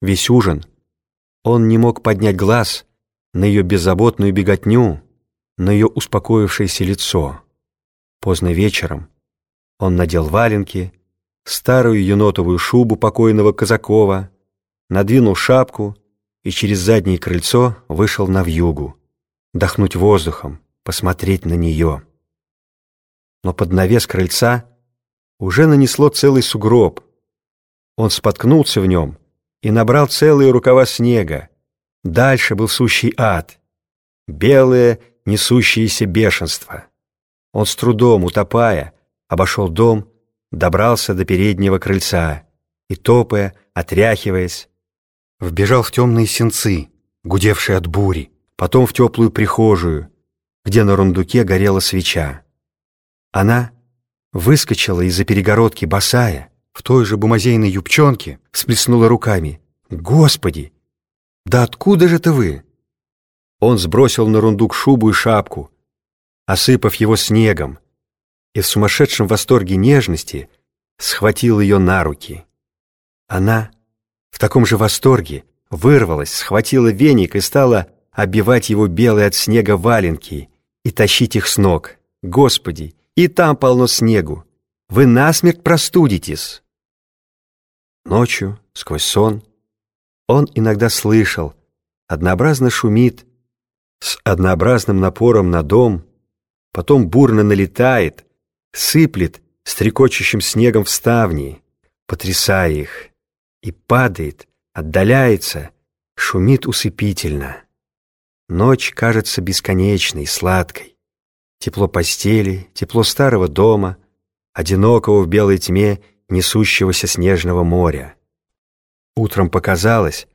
Весь ужин он не мог поднять глаз на ее беззаботную беготню, на ее успокоившееся лицо. Поздно вечером он надел валенки, старую енотовую шубу покойного Казакова, надвинул шапку и через заднее крыльцо вышел на вьюгу, дохнуть воздухом, посмотреть на нее. Но под навес крыльца уже нанесло целый сугроб. Он споткнулся в нем и набрал целые рукава снега. Дальше был сущий ад, белое несущееся бешенство. Он с трудом, утопая, обошел дом, добрался до переднего крыльца и, топая, отряхиваясь, вбежал в темные сенцы, гудевшие от бури, потом в теплую прихожую, где на рундуке горела свеча. Она выскочила из-за перегородки босая, в той же бумазейной юбчонке, всплеснула руками. «Господи! Да откуда же это вы?» Он сбросил на рундук шубу и шапку, осыпав его снегом, и в сумасшедшем восторге нежности схватил ее на руки. Она в таком же восторге вырвалась, схватила веник и стала оббивать его белые от снега валенки и тащить их с ног. Господи, и там полно снегу. Вы насмерть простудитесь. Ночью, сквозь сон, он иногда слышал, однообразно шумит, с однообразным напором на дом, потом бурно налетает, сыплет стрекочущим снегом в ставни, потрясая их и падает, отдаляется, шумит усыпительно. Ночь кажется бесконечной, сладкой. Тепло постели, тепло старого дома, одинокого в белой тьме несущегося снежного моря. Утром показалось,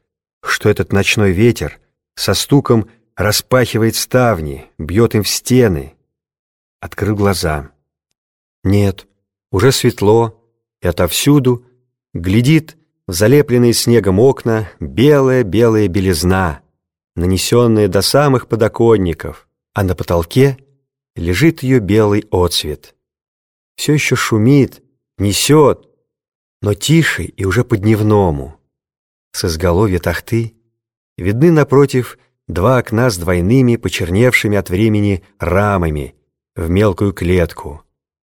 что этот ночной ветер со стуком распахивает ставни, бьет им в стены. Открыл глаза. Нет, уже светло, и отовсюду глядит в залепленные снегом окна белая-белая белизна, нанесенная до самых подоконников, а на потолке лежит ее белый отцвет. Все еще шумит, несет, но тише и уже по-дневному. С изголовья тахты видны напротив два окна с двойными, почерневшими от времени рамами в мелкую клетку.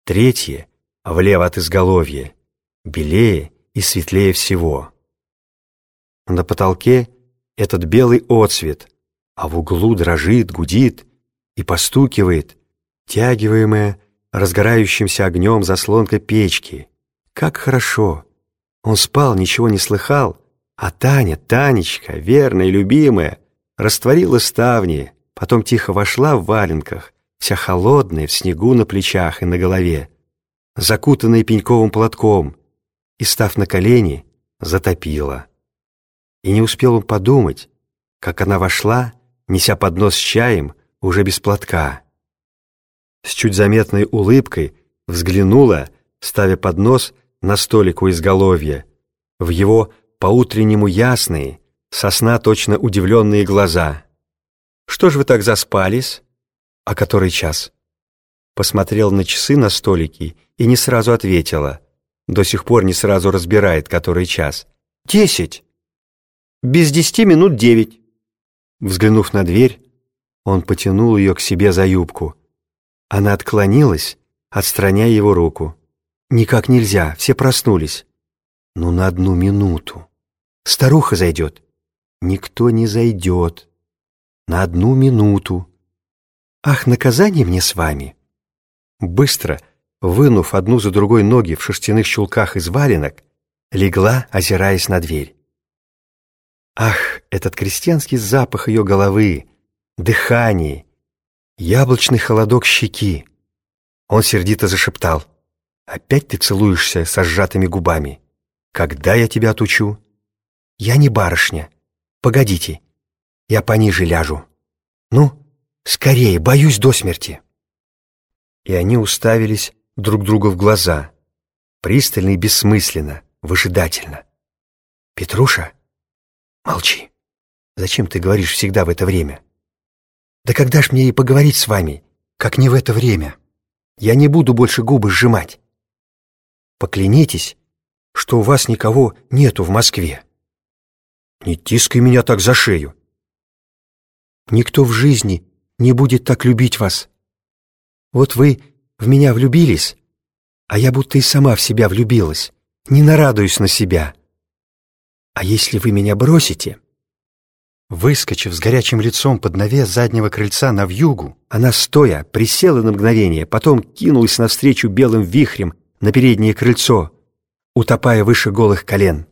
Третье, влево от изголовья, белее и светлее всего. На потолке этот белый отсвет, а в углу дрожит, гудит и постукивает, тягиваемая разгорающимся огнем заслонка печки. Как хорошо! Он спал, ничего не слыхал, а Таня, Танечка, верная, любимая, растворила ставни, потом тихо вошла в валенках, вся холодная, в снегу на плечах и на голове, закутанная пеньковым платком, и, став на колени, затопила. И не успел он подумать, как она вошла, неся поднос с чаем, уже без платка. С чуть заметной улыбкой взглянула, ставя поднос на столик у изголовья, в его по-утреннему ясные, сосна точно удивленные глаза. «Что ж вы так заспались? А который час?» Посмотрел на часы на столике и не сразу ответила — до сих пор не сразу разбирает, который час. «Десять!» «Без десяти минут девять!» Взглянув на дверь, он потянул ее к себе за юбку. Она отклонилась, отстраняя его руку. «Никак нельзя, все проснулись». «Ну, на одну минуту. Старуха зайдет». «Никто не зайдет. На одну минуту». «Ах, наказание мне с вами!» Быстро, вынув одну за другой ноги в шерстяных чулках из валенок, легла, озираясь на дверь. Ах, этот крестьянский запах ее головы, дыхание, яблочный холодок щеки. Он сердито зашептал. «Опять ты целуешься со сжатыми губами? Когда я тебя отучу?» «Я не барышня. Погодите, я пониже ляжу. Ну, скорее, боюсь до смерти». И они уставились друг друга в глаза, пристально и бессмысленно, выжидательно. «Петруша? Молчи. Зачем ты говоришь всегда в это время? Да когда ж мне и поговорить с вами, как не в это время? Я не буду больше губы сжимать. Поклянитесь, что у вас никого нету в Москве». Не тискай меня так за шею. Никто в жизни не будет так любить вас. Вот вы в меня влюбились, а я будто и сама в себя влюбилась, не нарадуюсь на себя. А если вы меня бросите...» Выскочив с горячим лицом под навес заднего крыльца на вьюгу, она стоя присела на мгновение, потом кинулась навстречу белым вихрем на переднее крыльцо, утопая выше голых колен.